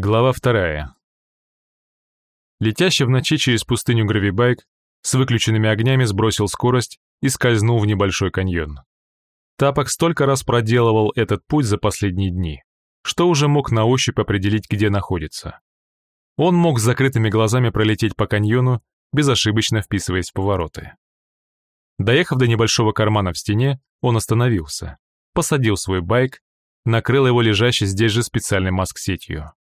Глава вторая. Летящий в ночи через пустыню гравибайк с выключенными огнями сбросил скорость и скользнул в небольшой каньон. Тапок столько раз проделывал этот путь за последние дни, что уже мог на ощупь определить, где находится. Он мог с закрытыми глазами пролететь по каньону, безошибочно вписываясь в повороты. Доехав до небольшого кармана в стене, он остановился, посадил свой байк, накрыл его лежащей здесь же специальной маск-сетью.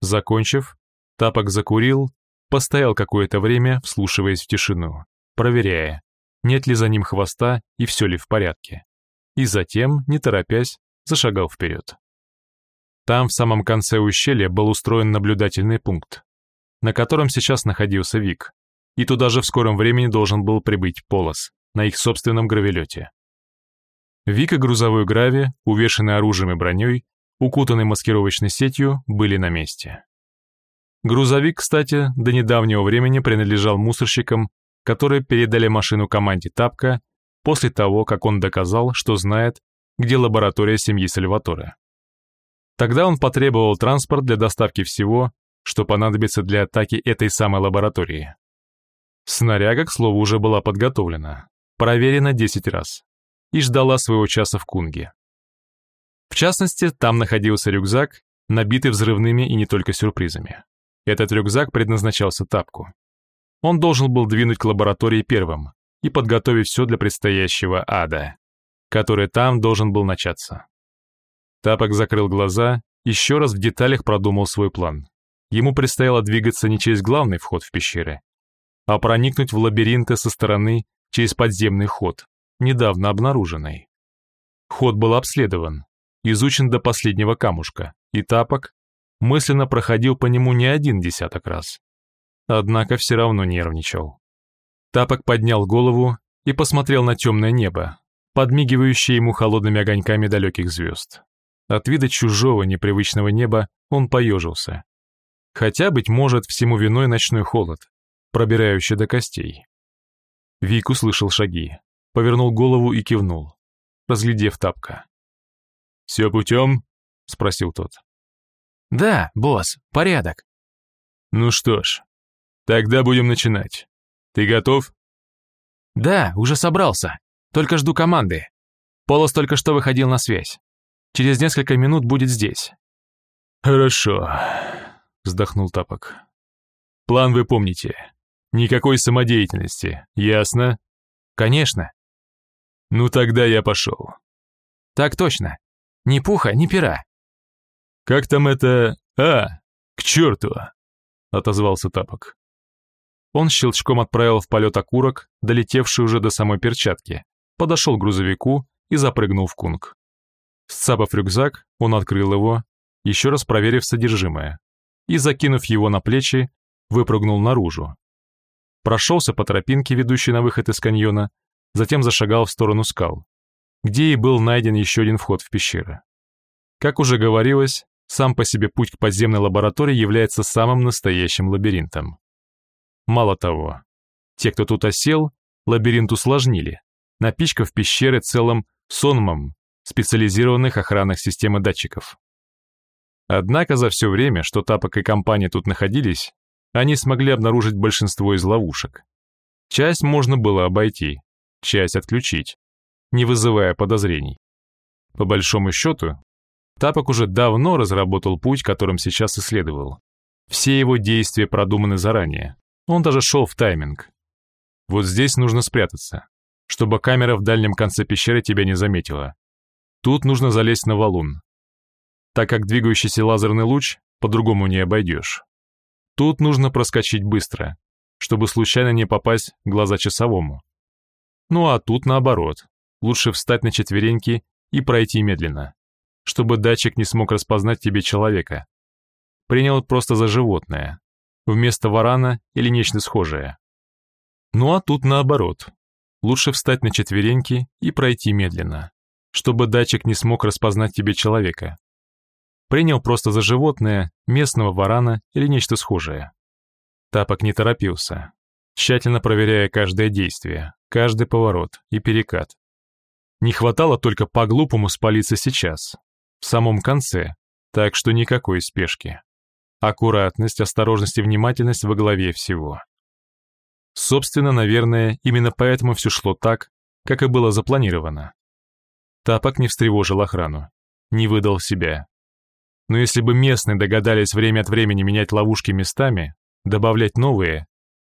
Закончив, Тапок закурил, постоял какое-то время, вслушиваясь в тишину, проверяя, нет ли за ним хвоста и все ли в порядке. И затем, не торопясь, зашагал вперед. Там, в самом конце ущелья, был устроен наблюдательный пункт, на котором сейчас находился Вик, и туда же в скором времени должен был прибыть Полос на их собственном гравелете. И грузовой грави, увешанный оружием и броней, укутанный маскировочной сетью, были на месте. Грузовик, кстати, до недавнего времени принадлежал мусорщикам, которые передали машину команде Тапка после того, как он доказал, что знает, где лаборатория семьи Сальваторе. Тогда он потребовал транспорт для доставки всего, что понадобится для атаки этой самой лаборатории. Снаряга, к слову, уже была подготовлена, проверена 10 раз и ждала своего часа в Кунге. Частности, там находился рюкзак, набитый взрывными и не только сюрпризами. Этот рюкзак предназначался тапку. Он должен был двинуть к лаборатории первым и подготовить все для предстоящего ада, который там должен был начаться. Тапок закрыл глаза, еще раз в деталях продумал свой план. Ему предстояло двигаться не через главный вход в пещеры, а проникнуть в лабиринты со стороны через подземный ход, недавно обнаруженный. Ход был обследован, изучен до последнего камушка, и Тапок мысленно проходил по нему не один десяток раз. Однако все равно нервничал. Тапок поднял голову и посмотрел на темное небо, подмигивающее ему холодными огоньками далеких звезд. От вида чужого непривычного неба он поежился. Хотя, быть может, всему виной ночной холод, пробирающий до костей. Вик услышал шаги, повернул голову и кивнул, разглядев тапка. «Все путем?» — спросил тот. «Да, босс, порядок». «Ну что ж, тогда будем начинать. Ты готов?» «Да, уже собрался. Только жду команды. Полос только что выходил на связь. Через несколько минут будет здесь». «Хорошо», — вздохнул Тапок. «План вы помните. Никакой самодеятельности, ясно?» «Конечно». «Ну тогда я пошел». «Так точно. Ни пуха, ни пера». «Как там это... А, к черту!» — отозвался Тапок. Он щелчком отправил в полет окурок, долетевший уже до самой перчатки, подошел к грузовику и запрыгнул в кунг. Сцапав рюкзак, он открыл его, еще раз проверив содержимое, и, закинув его на плечи, выпрыгнул наружу. Прошелся по тропинке, ведущей на выход из каньона, затем зашагал в сторону скал, где и был найден еще один вход в пещеры. Как уже говорилось, сам по себе путь к подземной лаборатории является самым настоящим лабиринтом. Мало того, те, кто тут осел, лабиринт усложнили, напичкав пещеры целым сонмом специализированных охранных систем и датчиков. Однако за все время, что Тапок и компания тут находились, они смогли обнаружить большинство из ловушек. Часть можно было обойти, часть отключить, не вызывая подозрений. По большому счету, Тапок уже давно разработал путь, которым сейчас исследовал. Все его действия продуманы заранее. Он даже шел в тайминг. Вот здесь нужно спрятаться, чтобы камера в дальнем конце пещеры тебя не заметила. Тут нужно залезть на валун, так как двигающийся лазерный луч по-другому не обойдешь. Тут нужно проскочить быстро, чтобы случайно не попасть в глаза часовому. Ну а тут наоборот, лучше встать на четвереньки и пройти медленно, чтобы датчик не смог распознать тебе человека. Принял просто за животное, вместо варана или нечто схожее. Ну а тут наоборот, лучше встать на четвереньки и пройти медленно, чтобы датчик не смог распознать тебе человека. Принял просто за животное, местного варана или нечто схожее. Тапок не торопился, тщательно проверяя каждое действие, каждый поворот и перекат. Не хватало только по-глупому спалиться сейчас, в самом конце, так что никакой спешки. Аккуратность, осторожность и внимательность во главе всего. Собственно, наверное, именно поэтому все шло так, как и было запланировано. Тапок не встревожил охрану, не выдал себя. Но если бы местные догадались время от времени менять ловушки местами, добавлять новые,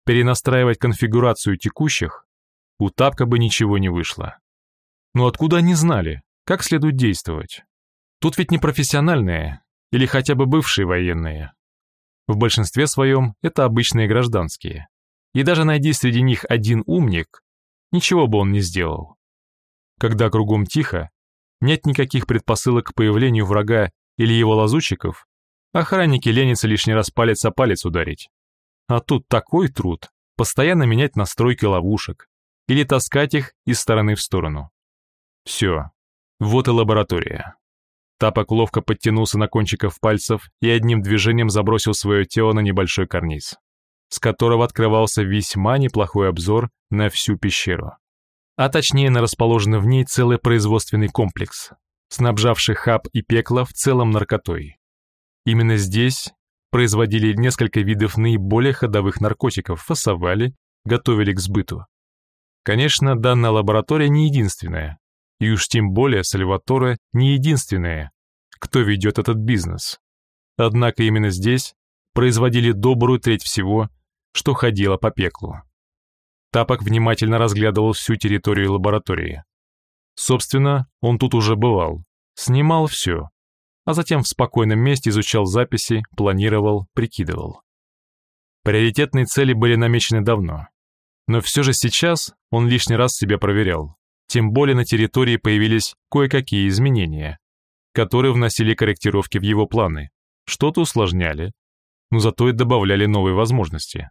перенастраивать конфигурацию текущих, у Тапка бы ничего не вышло. Но откуда они знали, как следует действовать? Тут ведь не профессиональные или хотя бы бывшие военные. В большинстве своем это обычные гражданские. И даже найди среди них один умник, ничего бы он не сделал. Когда кругом тихо, нет никаких предпосылок к появлению врага или его лазутчиков, охранники ленятся лишний раз палец о палец ударить. А тут такой труд, постоянно менять настройки ловушек или таскать их из стороны в сторону. Все, вот и лаборатория. Тапок ловко подтянулся на кончиков пальцев и одним движением забросил свое тело на небольшой карниз, с которого открывался весьма неплохой обзор на всю пещеру а точнее на расположенный в ней целый производственный комплекс, снабжавший хаб и пекло в целом наркотой. Именно здесь производили несколько видов наиболее ходовых наркотиков, фасовали, готовили к сбыту. Конечно, данная лаборатория не единственная, и уж тем более Сальваторе не единственная, кто ведет этот бизнес. Однако именно здесь производили добрую треть всего, что ходило по пеклу. Тапок внимательно разглядывал всю территорию лаборатории. Собственно, он тут уже бывал, снимал все, а затем в спокойном месте изучал записи, планировал, прикидывал. Приоритетные цели были намечены давно. Но все же сейчас он лишний раз себя проверял. Тем более на территории появились кое-какие изменения, которые вносили корректировки в его планы, что-то усложняли, но зато и добавляли новые возможности.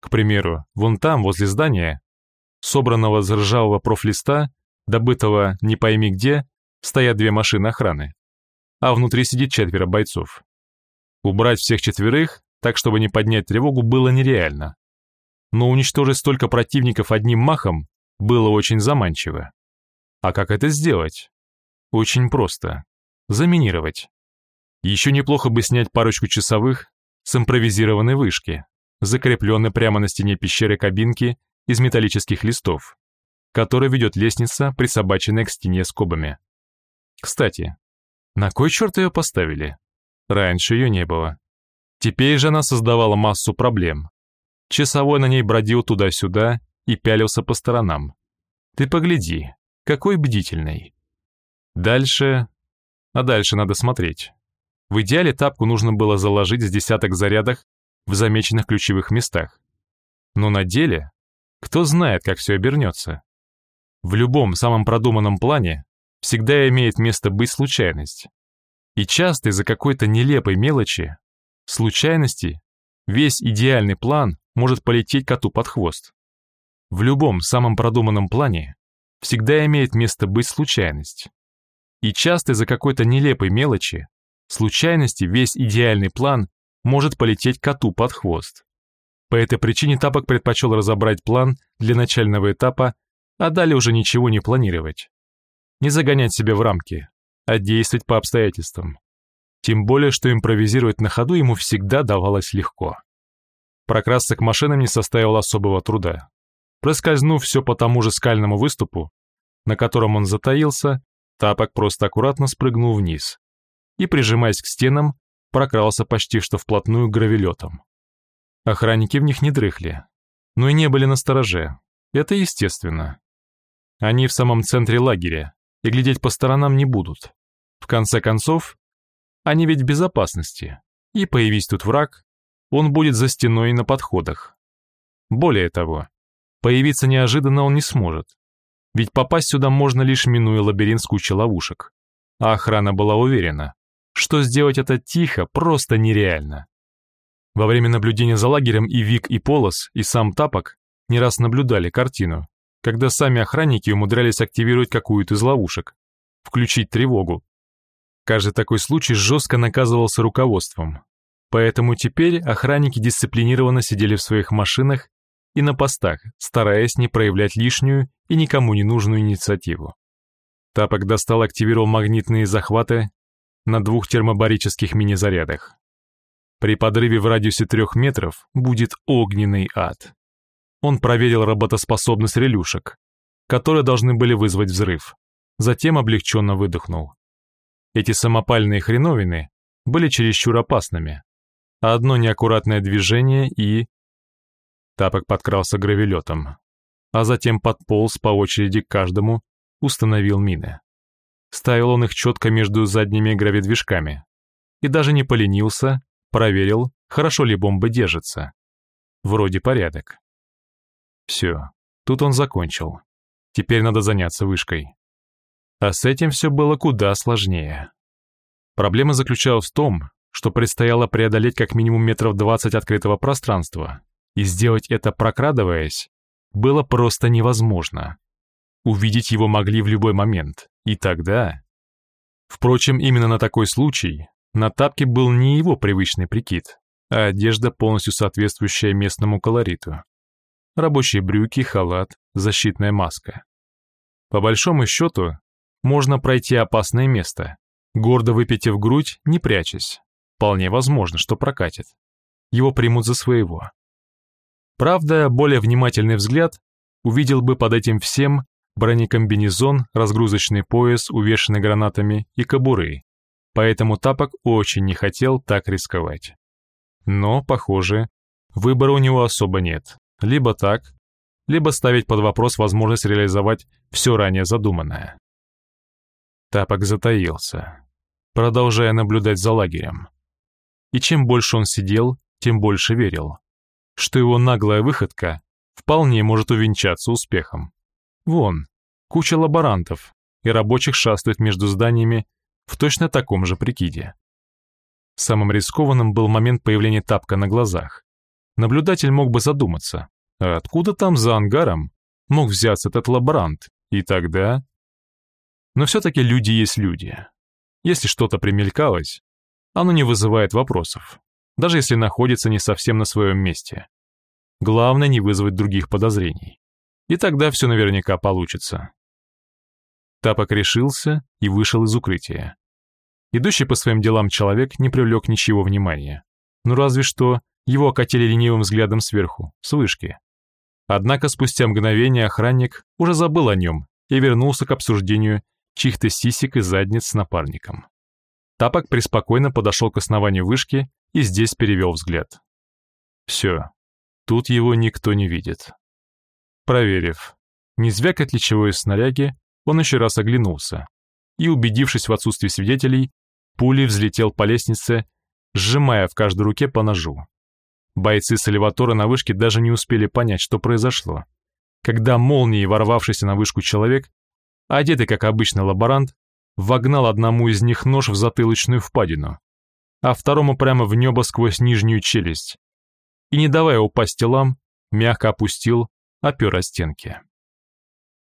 К примеру, вон там, возле здания, собранного из ржавого профлиста, добытого не пойми где, стоят две машины охраны, а внутри сидит четверо бойцов. Убрать всех четверых, так чтобы не поднять тревогу, было нереально. Но уничтожить столько противников одним махом было очень заманчиво. А как это сделать? Очень просто. Заминировать. Еще неплохо бы снять парочку часовых с импровизированной вышки, закреплены прямо на стене пещеры кабинки из металлических листов, которой ведет лестница, присобаченная к стене скобами. Кстати, на кой черт ее поставили? Раньше ее не было. Теперь же она создавала массу проблем. Часовой на ней бродил туда-сюда и пялился по сторонам. Ты погляди, какой бдительный. Дальше... А дальше надо смотреть. В идеале тапку нужно было заложить с десяток зарядах в замеченных ключевых местах. Но на деле, кто знает, как все обернется. В любом самом продуманном плане всегда имеет место быть случайность. И часто из-за какой-то нелепой мелочи, случайности, весь идеальный план может полететь коту под хвост. В любом самом продуманном плане всегда имеет место быть случайность. И часто из-за какой-то нелепой мелочи, случайности весь идеальный план может полететь коту под хвост. По этой причине Тапок предпочел разобрать план для начального этапа, а далее уже ничего не планировать. Не загонять себя в рамки, а действовать по обстоятельствам. Тем более, что импровизировать на ходу ему всегда давалось легко. Прокрасться к машинам не составило особого труда. Проскользнув все по тому же скальному выступу, на котором он затаился, Тапок просто аккуратно спрыгнул вниз и, прижимаясь к стенам, прокрался почти что вплотную к гравелетам. Охранники в них не дрыхли, но и не были на стороже. Это естественно. Они в самом центре лагеря и глядеть по сторонам не будут. В конце концов, они ведь в безопасности, и появись тут враг, он будет за стеной на подходах. Более того, появиться неожиданно он не сможет, ведь попасть сюда можно лишь минуя лабиринт с кучей ловушек. А охрана была уверена, что сделать это тихо просто нереально. Во время наблюдения за лагерем и Вик, и Полос, и сам Тапок не раз наблюдали картину, когда сами охранники умудрялись активировать какую-то из ловушек, включить тревогу. Каждый такой случай жестко наказывался руководством, поэтому теперь охранники дисциплинированно сидели в своих машинах и на постах, стараясь не проявлять лишнюю и никому не нужную инициативу. Тапок достал активировал магнитные захваты на двух термобарических мини-зарядах. При подрыве в радиусе трех метров будет огненный ад. Он проверил работоспособность релюшек, которые должны были вызвать взрыв. Затем облегченно выдохнул. Эти самопальные хреновины были чересчур опасными. Одно неаккуратное движение и... Тапок подкрался гравелетом, а затем подполз по очереди к каждому, установил мины. Ставил он их четко между задними гравидвижками. И даже не поленился, проверил, хорошо ли бомба держится. Вроде порядок. Все, тут он закончил. Теперь надо заняться вышкой. А с этим все было куда сложнее. Проблема заключалась в том, что предстояло преодолеть как минимум метров 20 открытого пространства, и сделать это прокрадываясь, было просто невозможно. Увидеть его могли в любой момент, и тогда... Впрочем, именно на такой случай на тапке был не его привычный прикид, а одежда, полностью соответствующая местному колориту. Рабочие брюки, халат, защитная маска. По большому счету, можно пройти опасное место, гордо выпитив грудь, не прячась. Вполне возможно, что прокатит. Его примут за своего. Правда, более внимательный взгляд увидел бы под этим всем бронекомбинезон, разгрузочный пояс, увешанный гранатами и кобуры, поэтому Тапок очень не хотел так рисковать. Но, похоже, выбора у него особо нет. Либо так, либо ставить под вопрос возможность реализовать все ранее задуманное. Тапок затаился, продолжая наблюдать за лагерем. И чем больше он сидел, тем больше верил, что его наглая выходка вполне может увенчаться успехом. Вон, куча лаборантов и рабочих шастает между зданиями в точно таком же прикиде. Самым рискованным был момент появления тапка на глазах. Наблюдатель мог бы задуматься, а откуда там за ангаром мог взяться этот лаборант, и тогда... Но все-таки люди есть люди. Если что-то примелькалось, оно не вызывает вопросов, даже если находится не совсем на своем месте. Главное не вызвать других подозрений. И тогда все наверняка получится. Тапок решился и вышел из укрытия. Идущий по своим делам человек не привлек ничего внимания. Ну разве что его окатили ленивым взглядом сверху, с вышки. Однако спустя мгновение охранник уже забыл о нем и вернулся к обсуждению чьих-то сисек и задниц с напарником. Тапок преспокойно подошел к основанию вышки и здесь перевел взгляд. Все, тут его никто не видит. Проверив, не звякает ли из снаряги, он еще раз оглянулся и, убедившись в отсутствии свидетелей, пулей взлетел по лестнице, сжимая в каждой руке по ножу. Бойцы с элеватора на вышке даже не успели понять, что произошло. Когда молнией ворвавшийся на вышку человек, одетый как обычный лаборант, вогнал одному из них нож в затылочную впадину, а второму прямо в небо сквозь нижнюю челюсть. И, не давая упасть телам, мягко опустил, опер о стенки.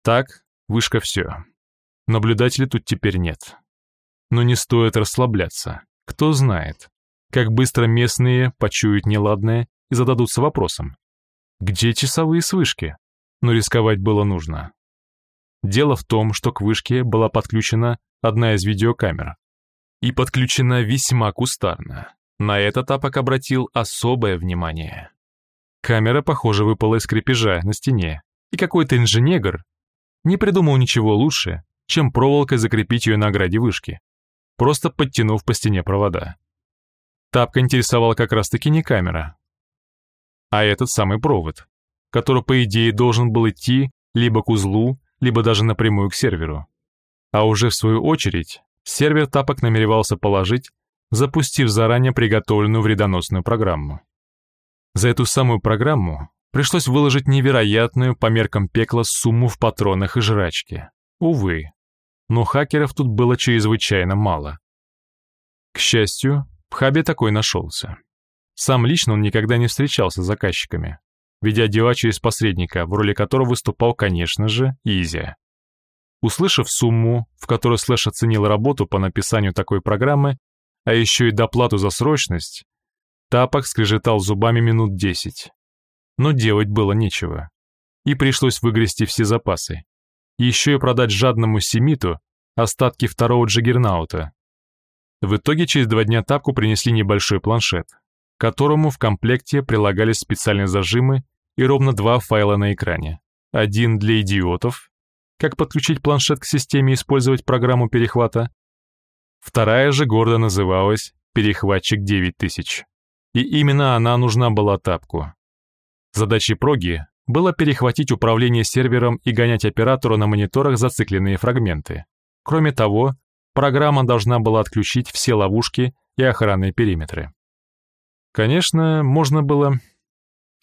Так, вышка все. Наблюдателей тут теперь нет. Но не стоит расслабляться. Кто знает, как быстро местные почуют неладное и зададутся вопросом. Где часовые с? Но рисковать было нужно. Дело в том, что к вышке была подключена одна из видеокамер. И подключена весьма кустарно. На этот тапок обратил особое внимание. Камера, похоже, выпала из крепежа на стене, и какой-то инженер не придумал ничего лучше, чем проволокой закрепить ее на ограде вышки, просто подтянув по стене провода. Тапка интересовала как раз-таки не камера, а этот самый провод, который, по идее, должен был идти либо к узлу, либо даже напрямую к серверу. А уже в свою очередь, сервер тапок намеревался положить, запустив заранее приготовленную вредоносную программу. За эту самую программу пришлось выложить невероятную по меркам пекла сумму в патронах и жрачке. Увы, но хакеров тут было чрезвычайно мало. К счастью, в хабе такой нашелся. Сам лично он никогда не встречался с заказчиками, ведя дела через посредника, в роли которого выступал, конечно же, Изя. Услышав сумму, в которой Слэш оценил работу по написанию такой программы, а еще и доплату за срочность, Тапок скрежетал зубами минут десять. Но делать было нечего. И пришлось выгрести все запасы. Еще и продать жадному Семиту остатки второго Джаггернаута. В итоге через два дня Тапку принесли небольшой планшет, которому в комплекте прилагались специальные зажимы и ровно два файла на экране. Один для идиотов, как подключить планшет к системе и использовать программу перехвата. Вторая же гордо называлась «Перехватчик 9000». И именно она нужна была тапку. Задачей проги было перехватить управление сервером и гонять оператору на мониторах зацикленные фрагменты. Кроме того, программа должна была отключить все ловушки и охранные периметры. Конечно, можно было...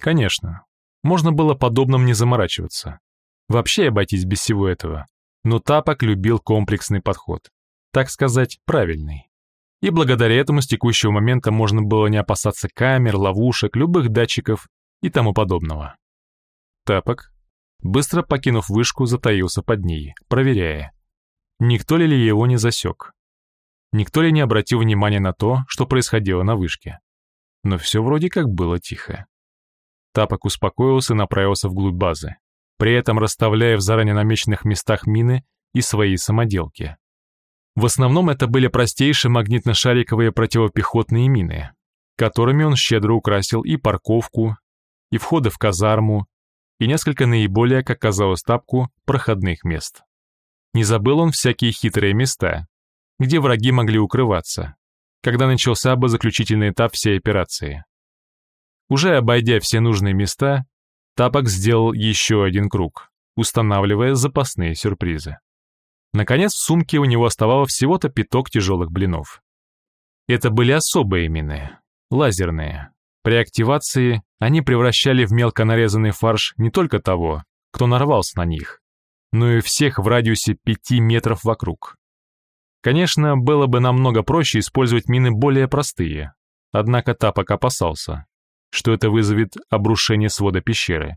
Конечно, можно было подобным не заморачиваться. Вообще обойтись без всего этого. Но Тапок любил комплексный подход. Так сказать, правильный. И благодаря этому с текущего момента можно было не опасаться камер, ловушек, любых датчиков и тому подобного. Тапок, быстро покинув вышку, затаился под ней, проверяя, никто ли его не засек. Никто ли не обратил внимания на то, что происходило на вышке. Но все вроде как было тихо. Тапок успокоился и направился вглубь базы, при этом расставляя в заранее намеченных местах мины и свои самоделки. В основном это были простейшие магнитно-шариковые противопехотные мины, которыми он щедро украсил и парковку, и входы в казарму, и несколько наиболее, как казалось тапку, проходных мест. Не забыл он всякие хитрые места, где враги могли укрываться, когда начался бы заключительный этап всей операции. Уже обойдя все нужные места, Тапок сделал еще один круг, устанавливая запасные сюрпризы. Наконец в сумке у него оставалось всего-то пяток тяжелых блинов. Это были особые мины, лазерные. При активации они превращали в мелко нарезанный фарш не только того, кто нарвался на них, но и всех в радиусе пяти метров вокруг. Конечно, было бы намного проще использовать мины более простые, однако Тапок опасался, что это вызовет обрушение свода пещеры.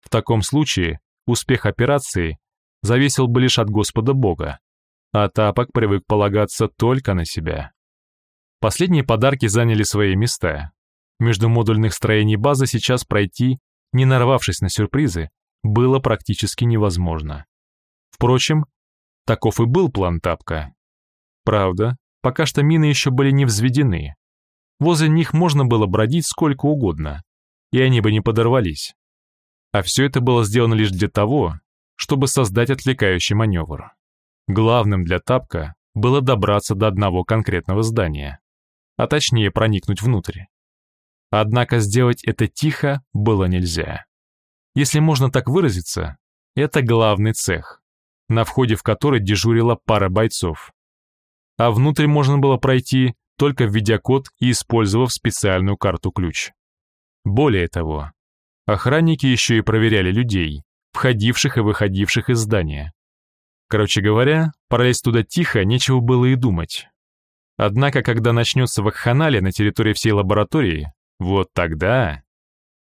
В таком случае успех операции зависел бы лишь от Господа Бога, а Тапок привык полагаться только на себя. Последние подарки заняли свои места. Между модульных строений базы сейчас пройти, не нарвавшись на сюрпризы, было практически невозможно. Впрочем, таков и был план Тапка. Правда, пока что мины еще были не взведены. Возле них можно было бродить сколько угодно, и они бы не подорвались. А все это было сделано лишь для того, чтобы создать отвлекающий маневр. Главным для Тапка было добраться до одного конкретного здания, а точнее проникнуть внутрь. Однако сделать это тихо было нельзя. Если можно так выразиться, это главный цех, на входе в который дежурила пара бойцов. А внутрь можно было пройти, только введя код и использовав специальную карту-ключ. Более того, охранники еще и проверяли людей, входивших и выходивших из здания. Короче говоря, пролезть туда тихо нечего было и думать. Однако, когда начнется вакханалия на территории всей лаборатории, вот тогда...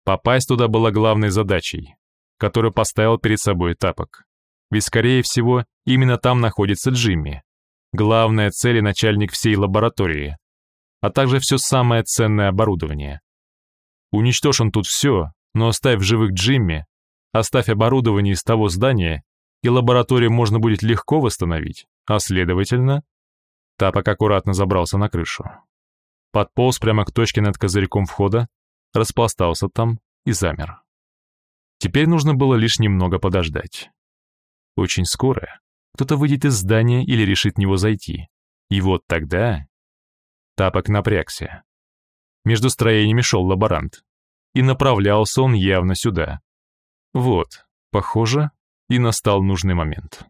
Попасть туда была главной задачей, которую поставил перед собой Тапок. Ведь, скорее всего, именно там находится Джимми, главная цель и начальник всей лаборатории, а также все самое ценное оборудование. Уничтожь он тут все, но оставь в живых Джимми, оставь оборудование из того здания, и лабораторию можно будет легко восстановить, а следовательно... Тапок аккуратно забрался на крышу. Подполз прямо к точке над козырьком входа, распластался там и замер. Теперь нужно было лишь немного подождать. Очень скоро кто-то выйдет из здания или решит в него зайти. И вот тогда Тапок напрягся. Между строениями шел лаборант. И направлялся он явно сюда. Вот, похоже, и настал нужный момент.